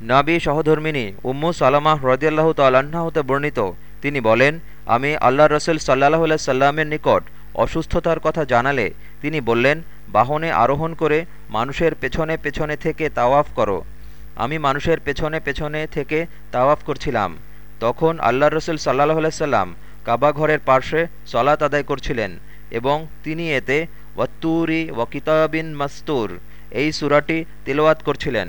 নাবী সহধর্মিনী উম্মু সালামাহ রদিয়াল্লাহ তাল্লাহ্ন হতে বর্ণিত। তিনি বলেন, আমি আল্লাহ রসুল সাল্লাহ সাল্লামের নিকট অসুস্থতার কথা জানালে তিনি বললেন, বাহনে আরোহণ করে মানুষের পেছনে পেছনে থেকে তাওয়াফ করো। আমি মানুষের পেছনে পেছনে থেকে তাওয়াফ করছিলাম। তখন আল্লাহ রসুল সাল্লাহ সাল্লাম কাবা ঘরের পার্শ্বে সলাত আদায় করছিলেন এবং তিনি এতে, ওয়াত্তুরি ওয়াকিতাবিন মাস্তুর এই সুরাটি তেলোয়াত করছিলেন।